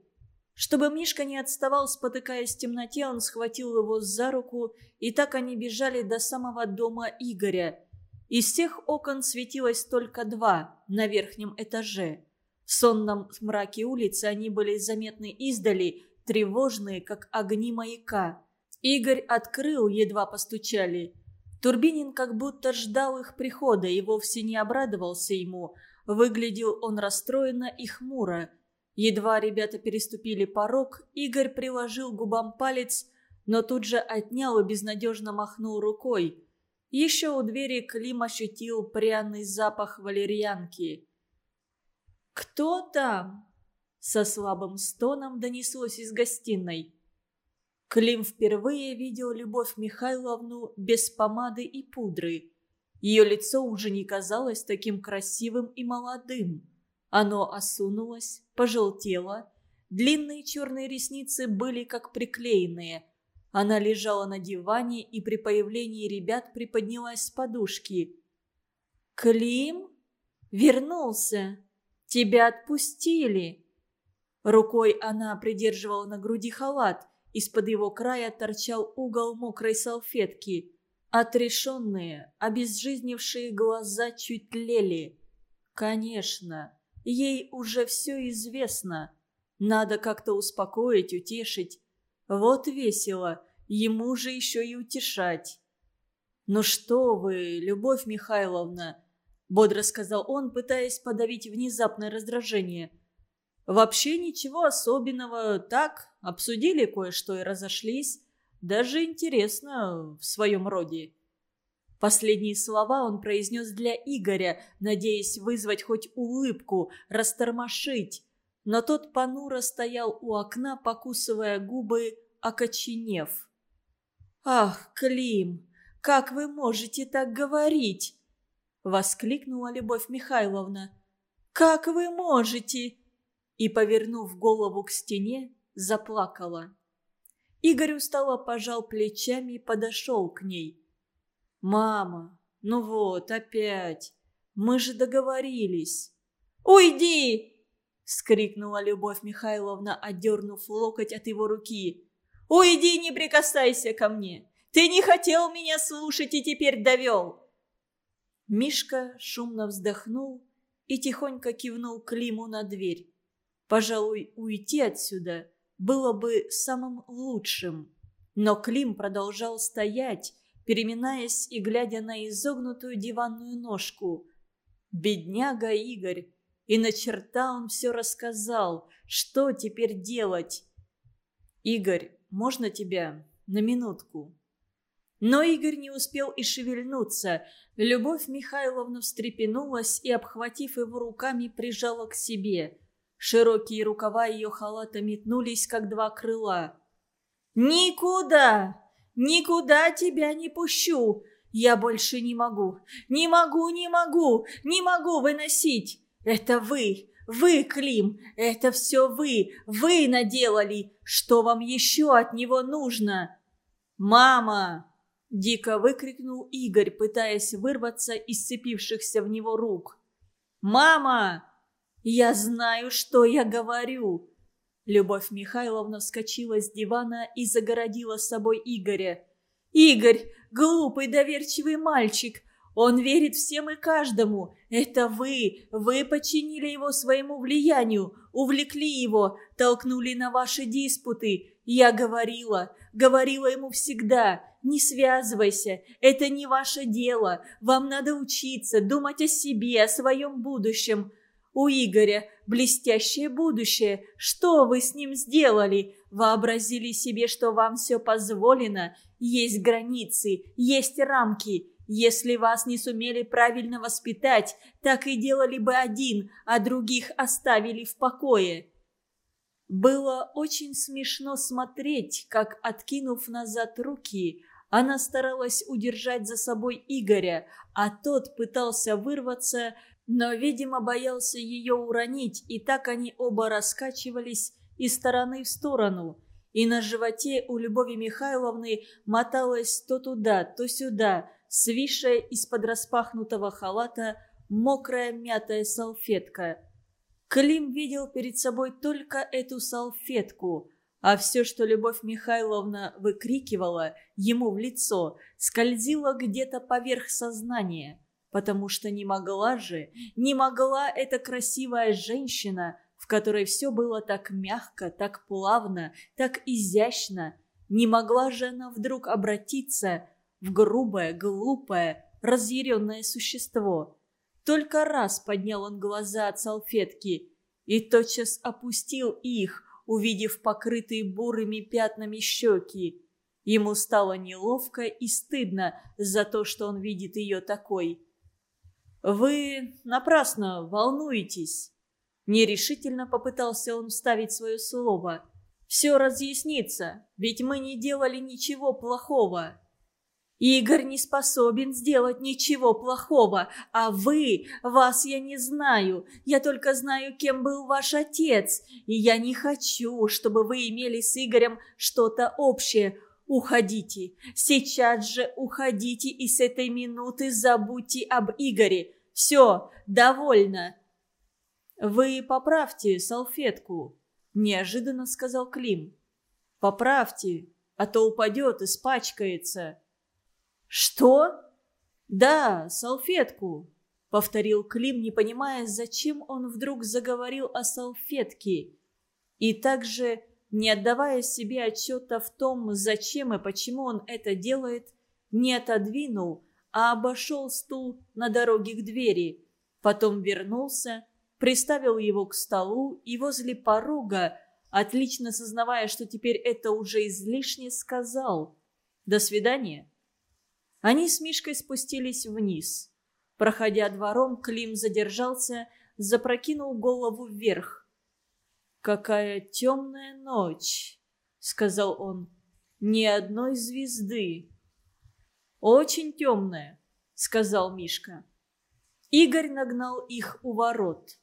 Speaker 1: Чтобы Мишка не отставал, спотыкаясь в темноте, он схватил его за руку, и так они бежали до самого дома Игоря. Из всех окон светилось только два на верхнем этаже. В сонном мраке улицы они были заметны издали, тревожные, как огни маяка. Игорь открыл, едва постучали. Турбинин как будто ждал их прихода и вовсе не обрадовался ему. Выглядел он расстроенно и хмуро. Едва ребята переступили порог, Игорь приложил губам палец, но тут же отнял и безнадежно махнул рукой. Еще у двери Клим ощутил пряный запах валерьянки. «Кто там?» Со слабым стоном донеслось из гостиной. Клим впервые видел Любовь Михайловну без помады и пудры. Ее лицо уже не казалось таким красивым и молодым. Оно осунулось, пожелтело. Длинные черные ресницы были как приклеенные. Она лежала на диване и при появлении ребят приподнялась с подушки. «Клим? Вернулся! Тебя отпустили!» Рукой она придерживала на груди халат. Из-под его края торчал угол мокрой салфетки. Отрешенные, обезжизневшие глаза чуть тлели. «Конечно!» Ей уже все известно. Надо как-то успокоить, утешить. Вот весело, ему же еще и утешать. «Ну что вы, Любовь Михайловна!» – бодро сказал он, пытаясь подавить внезапное раздражение. «Вообще ничего особенного. Так, обсудили кое-что и разошлись. Даже интересно в своем роде». Последние слова он произнес для Игоря, надеясь вызвать хоть улыбку, растормошить. Но тот понуро стоял у окна, покусывая губы, окоченев. «Ах, Клим, как вы можете так говорить?» Воскликнула Любовь Михайловна. «Как вы можете?» И, повернув голову к стене, заплакала. Игорь устало пожал плечами и подошел к ней. «Мама, ну вот, опять. Мы же договорились». «Уйди!» — скрикнула Любовь Михайловна, отдернув локоть от его руки. «Уйди, не прикасайся ко мне! Ты не хотел меня слушать и теперь довел!» Мишка шумно вздохнул и тихонько кивнул Климу на дверь. Пожалуй, уйти отсюда было бы самым лучшим. Но Клим продолжал стоять, переминаясь и глядя на изогнутую диванную ножку. Бедняга Игорь. И на черта он все рассказал. Что теперь делать? «Игорь, можно тебя на минутку?» Но Игорь не успел и шевельнуться. Любовь Михайловна встрепенулась и, обхватив его руками, прижала к себе. Широкие рукава ее халата метнулись, как два крыла. «Никуда!» Никуда тебя не пущу. Я больше не могу. Не могу, не могу, не могу выносить. Это вы, вы, Клим, это все вы, вы наделали. Что вам еще от него нужно? Мама! Дико выкрикнул Игорь, пытаясь вырваться из сцепившихся в него рук. «Мама! Я знаю, что я говорю!» Любовь Михайловна вскочила с дивана и загородила с собой Игоря. «Игорь, глупый доверчивый мальчик, он верит всем и каждому. Это вы, вы подчинили его своему влиянию, увлекли его, толкнули на ваши диспуты. Я говорила, говорила ему всегда, не связывайся, это не ваше дело. Вам надо учиться, думать о себе, о своем будущем. У Игоря блестящее будущее. Что вы с ним сделали? Вообразили себе, что вам все позволено? Есть границы, есть рамки. Если вас не сумели правильно воспитать, так и делали бы один, а других оставили в покое». Было очень смешно смотреть, как, откинув назад руки, она старалась удержать за собой Игоря, а тот пытался вырваться, но, видимо, боялся ее уронить, и так они оба раскачивались из стороны в сторону. И на животе у Любови Михайловны моталась то туда, то сюда, свисшая из-под распахнутого халата мокрая мятая салфетка. Клим видел перед собой только эту салфетку, а все, что Любовь Михайловна выкрикивала ему в лицо, скользило где-то поверх сознания – потому что не могла же, не могла эта красивая женщина, в которой все было так мягко, так плавно, так изящно, не могла же она вдруг обратиться в грубое, глупое, разъяренное существо. Только раз поднял он глаза от салфетки и тотчас опустил их, увидев покрытые бурыми пятнами щеки. Ему стало неловко и стыдно за то, что он видит ее такой. «Вы напрасно волнуетесь». Нерешительно попытался он вставить свое слово. «Все разъяснится, ведь мы не делали ничего плохого». «Игорь не способен сделать ничего плохого, а вы, вас я не знаю. Я только знаю, кем был ваш отец, и я не хочу, чтобы вы имели с Игорем что-то общее. Уходите, сейчас же уходите и с этой минуты забудьте об Игоре. Все, довольно. Вы поправьте салфетку, неожиданно сказал Клим. Поправьте, а то упадет, испачкается. Что? Да, салфетку, повторил Клим, не понимая, зачем он вдруг заговорил о салфетке. И также не отдавая себе отчета в том, зачем и почему он это делает, не отодвинул, а обошел стул на дороге к двери. Потом вернулся, приставил его к столу и возле порога, отлично сознавая, что теперь это уже излишне, сказал «До свидания». Они с Мишкой спустились вниз. Проходя двором, Клим задержался, запрокинул голову вверх. «Какая темная ночь!» — сказал он. «Ни одной звезды!» «Очень темная», — сказал Мишка. Игорь нагнал их у ворот.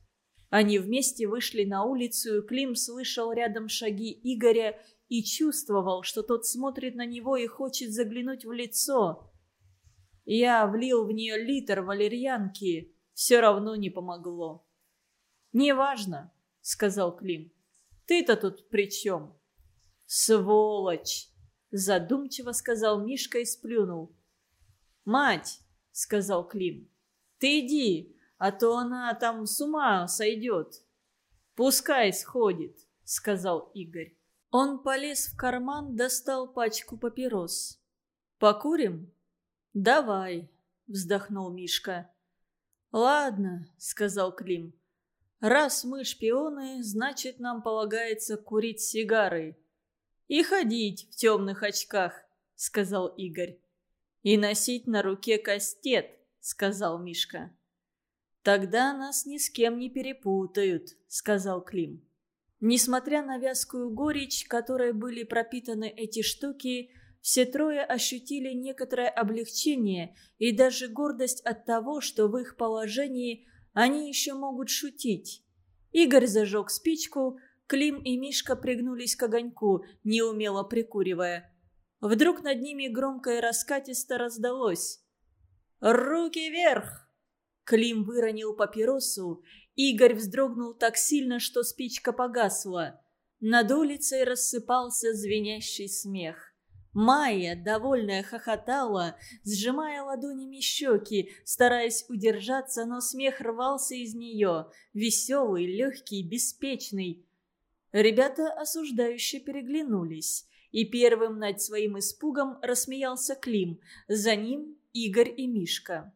Speaker 1: Они вместе вышли на улицу, и Клим слышал рядом шаги Игоря и чувствовал, что тот смотрит на него и хочет заглянуть в лицо. Я влил в нее литр валерьянки, все равно не помогло. «Неважно», — сказал Клим. «Ты-то тут при чем?» «Сволочь!» — задумчиво сказал Мишка и сплюнул. «Мать!» — сказал Клим. «Ты иди, а то она там с ума сойдет». «Пускай сходит», — сказал Игорь. Он полез в карман, достал пачку папирос. «Покурим?» «Давай», — вздохнул Мишка. «Ладно», — сказал Клим. «Раз мы шпионы, значит, нам полагается курить сигары». «И ходить в темных очках», — сказал Игорь и носить на руке кастет», — сказал Мишка. «Тогда нас ни с кем не перепутают», — сказал Клим. Несмотря на вязкую горечь, которой были пропитаны эти штуки, все трое ощутили некоторое облегчение и даже гордость от того, что в их положении они еще могут шутить. Игорь зажег спичку, Клим и Мишка пригнулись к огоньку, неумело прикуривая. Вдруг над ними громко и раскатисто раздалось. «Руки вверх!» Клим выронил папиросу. Игорь вздрогнул так сильно, что спичка погасла. Над улицей рассыпался звенящий смех. Майя, довольная, хохотала, сжимая ладонями щеки, стараясь удержаться, но смех рвался из нее, веселый, легкий, беспечный. Ребята осуждающе переглянулись и первым над своим испугом рассмеялся Клим, за ним Игорь и Мишка.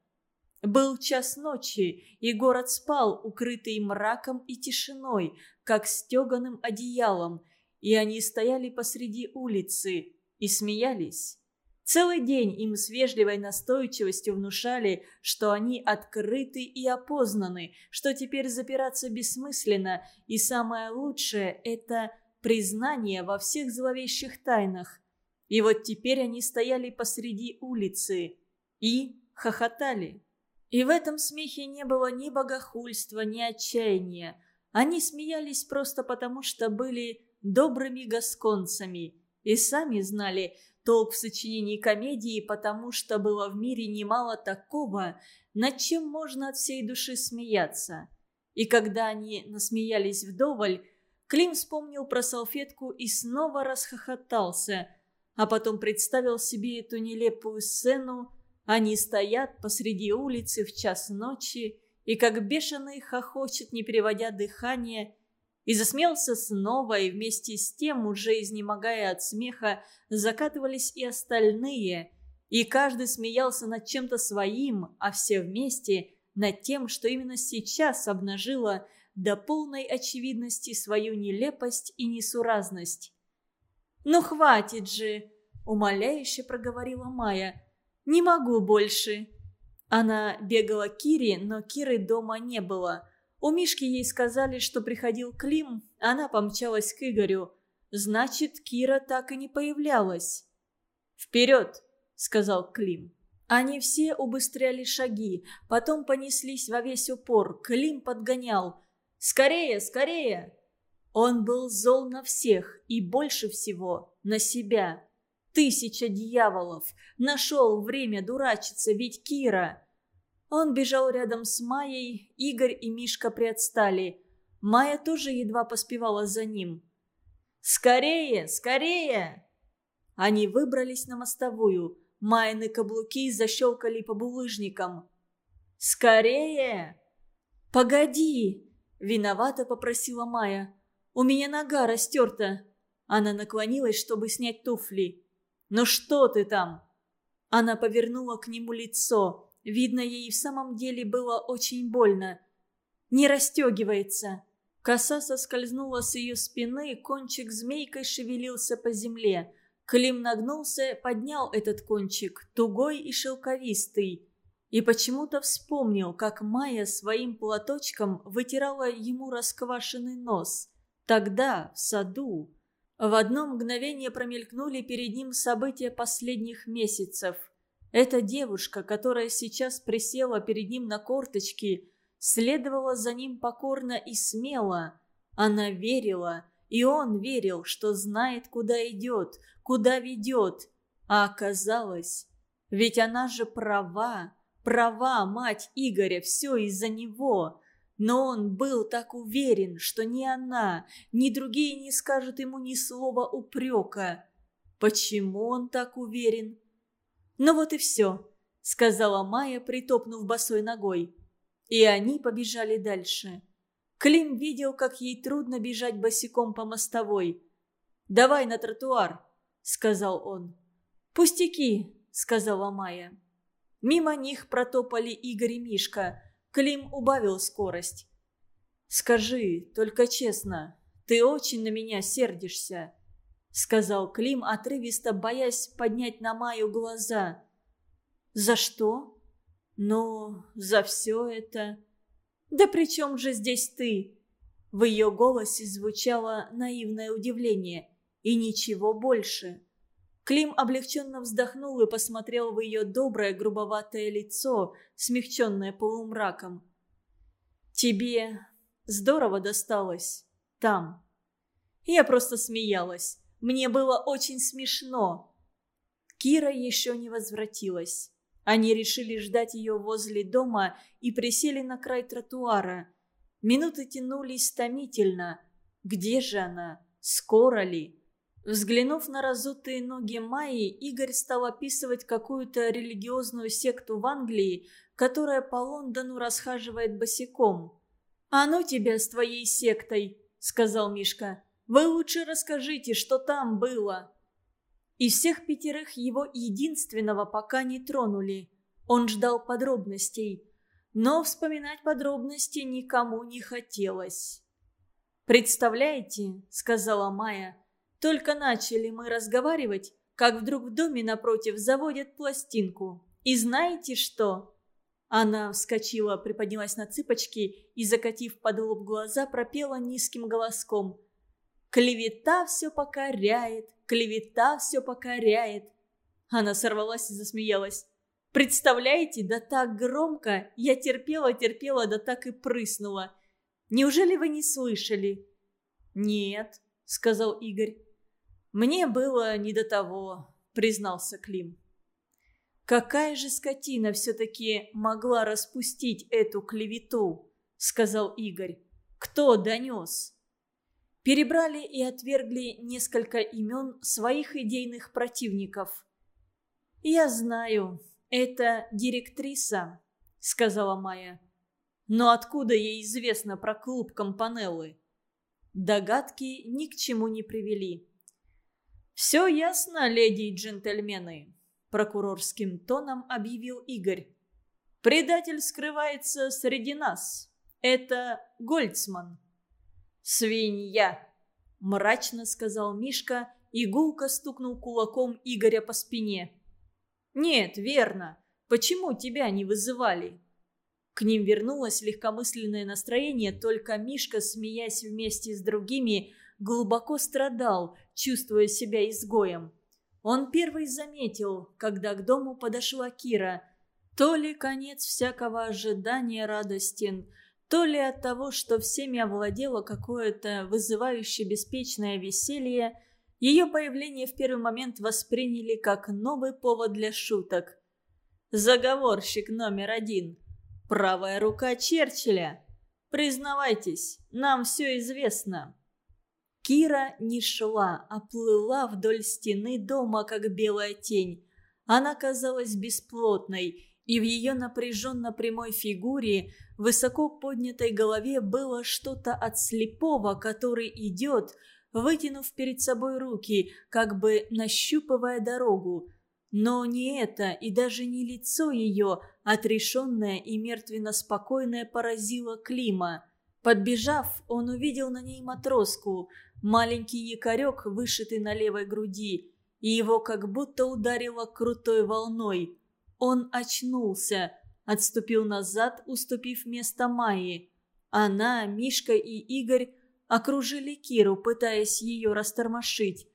Speaker 1: Был час ночи, и город спал, укрытый мраком и тишиной, как стеганым одеялом, и они стояли посреди улицы и смеялись. Целый день им с вежливой настойчивостью внушали, что они открыты и опознаны, что теперь запираться бессмысленно, и самое лучшее – это признание во всех зловещих тайнах. И вот теперь они стояли посреди улицы и хохотали. И в этом смехе не было ни богохульства, ни отчаяния. Они смеялись просто потому, что были добрыми гасконцами и сами знали – толк в сочинении комедии, потому что было в мире немало такого, над чем можно от всей души смеяться. И когда они насмеялись вдоволь, Клим вспомнил про салфетку и снова расхохотался, а потом представил себе эту нелепую сцену. Они стоят посреди улицы в час ночи и как бешеные хохочет, не переводя дыхание, и засмеялся снова, и вместе с тем, уже изнемогая от смеха, закатывались и остальные. И каждый смеялся над чем-то своим, а все вместе над тем, что именно сейчас обнажило до полной очевидности свою нелепость и несуразность. «Ну хватит же!» – умоляюще проговорила Майя. «Не могу больше!» Она бегала к Кире, но Киры дома не было – у Мишки ей сказали, что приходил Клим, она помчалась к Игорю. Значит, Кира так и не появлялась. «Вперед!» — сказал Клим. Они все убыстряли шаги, потом понеслись во весь упор. Клим подгонял. «Скорее, скорее!» Он был зол на всех и больше всего на себя. Тысяча дьяволов! Нашел время дурачиться, ведь Кира... Он бежал рядом с Майей, Игорь и Мишка приотстали. Майя тоже едва поспевала за ним. «Скорее, скорее!» Они выбрались на мостовую. Майны каблуки защелкали по булыжникам. «Скорее!» «Погоди!» – виновато попросила Майя. «У меня нога растерта». Она наклонилась, чтобы снять туфли. «Ну что ты там?» Она повернула к нему лицо. Видно, ей в самом деле было очень больно. «Не расстегивается!» Коса соскользнула с ее спины, кончик змейкой шевелился по земле. Клим нагнулся, поднял этот кончик, тугой и шелковистый. И почему-то вспомнил, как Майя своим платочком вытирала ему расквашенный нос. Тогда, в саду. В одно мгновение промелькнули перед ним события последних месяцев. Эта девушка, которая сейчас присела перед ним на корточки, следовала за ним покорно и смело. Она верила, и он верил, что знает, куда идет, куда ведет. А оказалось, ведь она же права, права, мать Игоря, все из-за него. Но он был так уверен, что ни она, ни другие не скажут ему ни слова упрека. Почему он так уверен? «Ну вот и все», — сказала Майя, притопнув босой ногой. И они побежали дальше. Клим видел, как ей трудно бежать босиком по мостовой. «Давай на тротуар», — сказал он. «Пустяки», — сказала Майя. Мимо них протопали Игорь и Мишка. Клим убавил скорость. «Скажи, только честно, ты очень на меня сердишься?» — сказал Клим, отрывисто боясь поднять на Маю глаза. «За что?» «Ну, за все это...» «Да при чем же здесь ты?» В ее голосе звучало наивное удивление. И ничего больше. Клим облегченно вздохнул и посмотрел в ее доброе грубоватое лицо, смягченное полумраком. «Тебе здорово досталось там». Я просто смеялась. Мне было очень смешно. Кира еще не возвратилась. Они решили ждать ее возле дома и присели на край тротуара. Минуты тянулись томительно. Где же она? Скоро ли? Взглянув на разутые ноги Майи, Игорь стал описывать какую-то религиозную секту в Англии, которая по Лондону расхаживает босиком. «А ну тебя с твоей сектой!» — сказал Мишка. Вы лучше расскажите, что там было». И всех пятерых его единственного пока не тронули. Он ждал подробностей. Но вспоминать подробности никому не хотелось. «Представляете», — сказала Майя, — «только начали мы разговаривать, как вдруг в доме напротив заводят пластинку. И знаете что? Она вскочила, приподнялась на цыпочки и, закатив под лоб глаза, пропела низким голоском. «Клевета все покоряет, клевета все покоряет». Она сорвалась и засмеялась. «Представляете, да так громко! Я терпела-терпела, да так и прыснула. Неужели вы не слышали?» «Нет», — сказал Игорь. «Мне было не до того», — признался Клим. «Какая же скотина все-таки могла распустить эту клевету?» — сказал Игорь. «Кто донес?» Перебрали и отвергли несколько имен своих идейных противников. «Я знаю, это директриса», — сказала Майя. «Но откуда ей известно про клуб Компанеллы?» Догадки ни к чему не привели. «Все ясно, леди и джентльмены прокурорским тоном объявил Игорь. «Предатель скрывается среди нас. Это Гольцман». «Свинья!» – мрачно сказал Мишка и гулко стукнул кулаком Игоря по спине. «Нет, верно. Почему тебя не вызывали?» К ним вернулось легкомысленное настроение, только Мишка, смеясь вместе с другими, глубоко страдал, чувствуя себя изгоем. Он первый заметил, когда к дому подошла Кира. То ли конец всякого ожидания радостен, то ли от того, что всеми овладело какое-то вызывающее беспечное веселье, ее появление в первый момент восприняли как новый повод для шуток. Заговорщик номер один. Правая рука Черчилля. Признавайтесь, нам все известно. Кира не шла, а плыла вдоль стены дома, как белая тень. Она казалась бесплотной, и в ее напряженно прямой фигуре, высоко поднятой голове было что-то от слепого, который идет, вытянув перед собой руки, как бы нащупывая дорогу. Но не это и даже не лицо ее, отрешенное и мертвенно-спокойное, поразило Клима. Подбежав, он увидел на ней матроску – маленький якорек, вышитый на левой груди, и его как будто ударило крутой волной. Он очнулся, отступил назад, уступив место Майи. Она, Мишка и Игорь окружили Киру, пытаясь ее растормошить.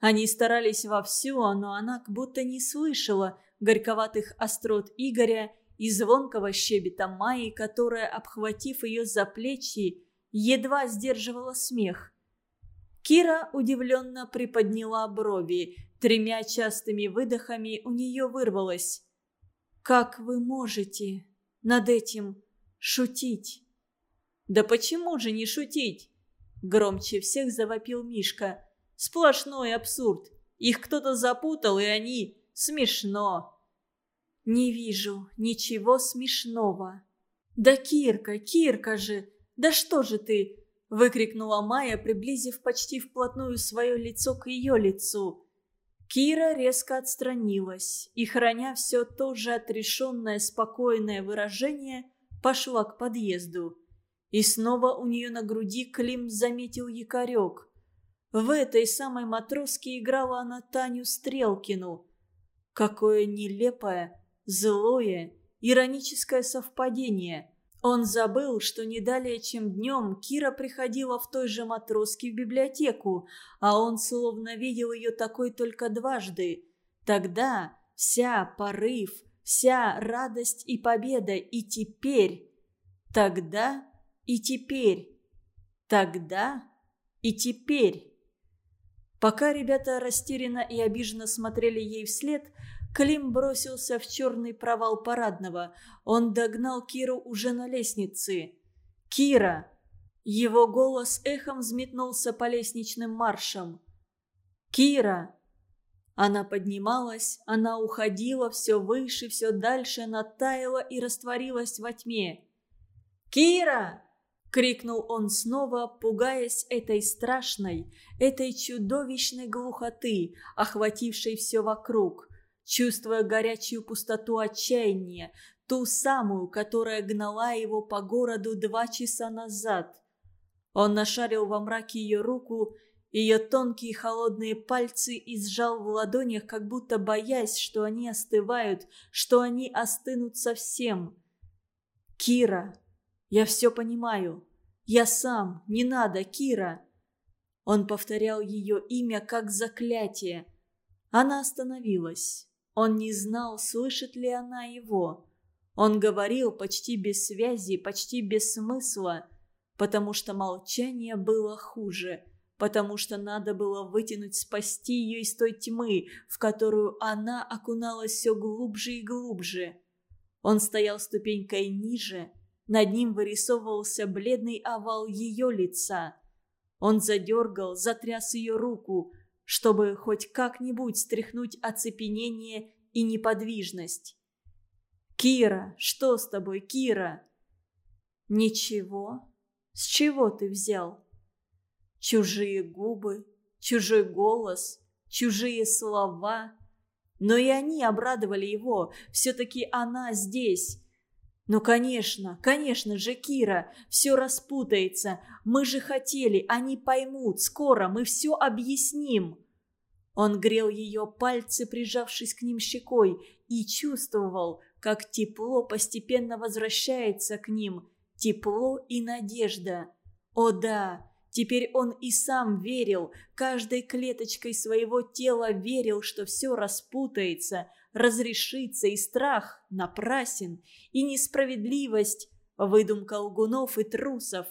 Speaker 1: Они старались вовсю, но она как будто не слышала горьковатых острот Игоря и звонкого щебета Майи, которая, обхватив ее за плечи, едва сдерживала смех. Кира удивленно приподняла брови. Тремя частыми выдохами у нее вырвалось. «Как вы можете над этим шутить?» «Да почему же не шутить?» Громче всех завопил Мишка. «Сплошной абсурд. Их кто-то запутал, и они... Смешно!» «Не вижу ничего смешного». «Да Кирка, Кирка же! Да что же ты? выкрикнула Майя, приблизив почти вплотную свое лицо к ее лицу. Кира резко отстранилась и, храня все то же отрешенное, спокойное выражение, пошла к подъезду. И снова у нее на груди Клим заметил якорек. В этой самой матроске играла она Таню Стрелкину. Какое нелепое, злое, ироническое совпадение – он забыл, что не далее, чем днем, Кира приходила в той же матроске в библиотеку, а он словно видел ее такой только дважды. Тогда вся порыв, вся радость и победа, и теперь. Тогда и теперь. Тогда и теперь. Пока ребята растерянно и обиженно смотрели ей вслед, Клим бросился в черный провал парадного. Он догнал Киру уже на лестнице. «Кира!» Его голос эхом взметнулся по лестничным маршам. «Кира!» Она поднималась, она уходила все выше, все дальше, она таяла и растворилась во тьме. «Кира!» — крикнул он снова, пугаясь этой страшной, этой чудовищной глухоты, охватившей все вокруг чувствуя горячую пустоту отчаяния, ту самую, которая гнала его по городу два часа назад. Он нашарил во мраке ее руку Ее тонкие холодные пальцы и сжал в ладонях, как будто боясь, что они остывают, что они остынут совсем. «Кира, я все понимаю. Я сам, не надо, Кира!» Он повторял ее имя как заклятие. Она остановилась. Он не знал, слышит ли она его. Он говорил почти без связи, почти без смысла, потому что молчание было хуже – потому что надо было вытянуть, спасти ее из той тьмы, в которую она окуналась все глубже и глубже. Он стоял ступенькой ниже, над ним вырисовывался бледный овал ее лица. Он задергал, затряс ее руку, чтобы хоть как-нибудь стряхнуть оцепенение и неподвижность. «Кира, что с тобой, Кира?» «Ничего. С чего ты взял?» Чужие губы, чужой голос, чужие слова. Но и они обрадовали его. Все-таки она здесь. Ну, конечно, конечно же, Кира, все распутается. Мы же хотели, они поймут. Скоро мы все объясним. Он грел ее пальцы, прижавшись к ним щекой, и чувствовал, как тепло постепенно возвращается к ним. Тепло и надежда. О да, Теперь он и сам верил, каждой клеточкой своего тела верил, что все распутается, разрешится, и страх напрасен, и несправедливость – выдумка лгунов и трусов.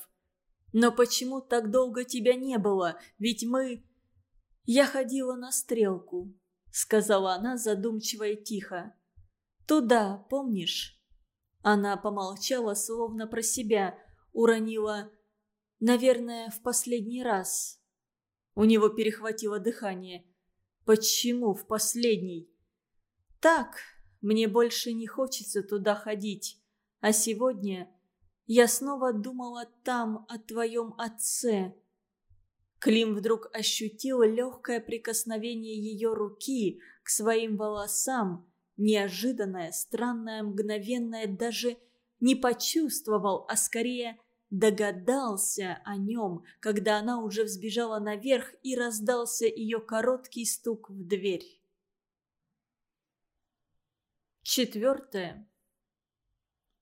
Speaker 1: Но почему так долго тебя не было? Ведь мы... Я ходила на стрелку, сказала она задумчиво и тихо. Туда, помнишь? Она помолчала, словно про себя, уронила Наверное, в последний раз. У него перехватило дыхание. Почему в последний? Так, мне больше не хочется туда ходить. А сегодня я снова думала там о твоем отце. Клим вдруг ощутил легкое прикосновение ее руки к своим волосам, неожиданное, странное, мгновенное, даже не почувствовал, а скорее – догадался о нем, когда она уже взбежала наверх и раздался ее короткий стук в дверь. Четвертое.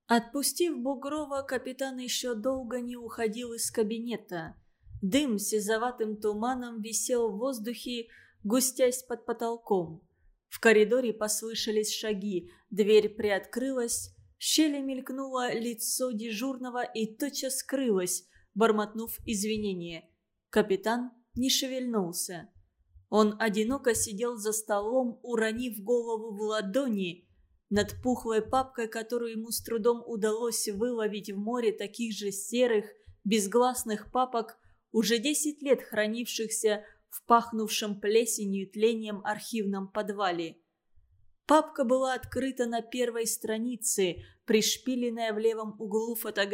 Speaker 1: Отпустив Бугрова, капитан еще долго не уходил из кабинета. Дым с сизоватым туманом висел в воздухе, густясь под потолком. В коридоре послышались шаги, дверь приоткрылась, в щели мелькнуло лицо дежурного и тотчас скрылось, бормотнув извинения. Капитан не шевельнулся. Он одиноко сидел за столом, уронив голову в ладони. Над пухлой папкой, которую ему с трудом удалось выловить в море таких же серых, безгласных папок, уже десять лет хранившихся в пахнувшем плесенью тлением архивном подвале. Папка была открыта на первой странице, пришпиленная в левом углу фотография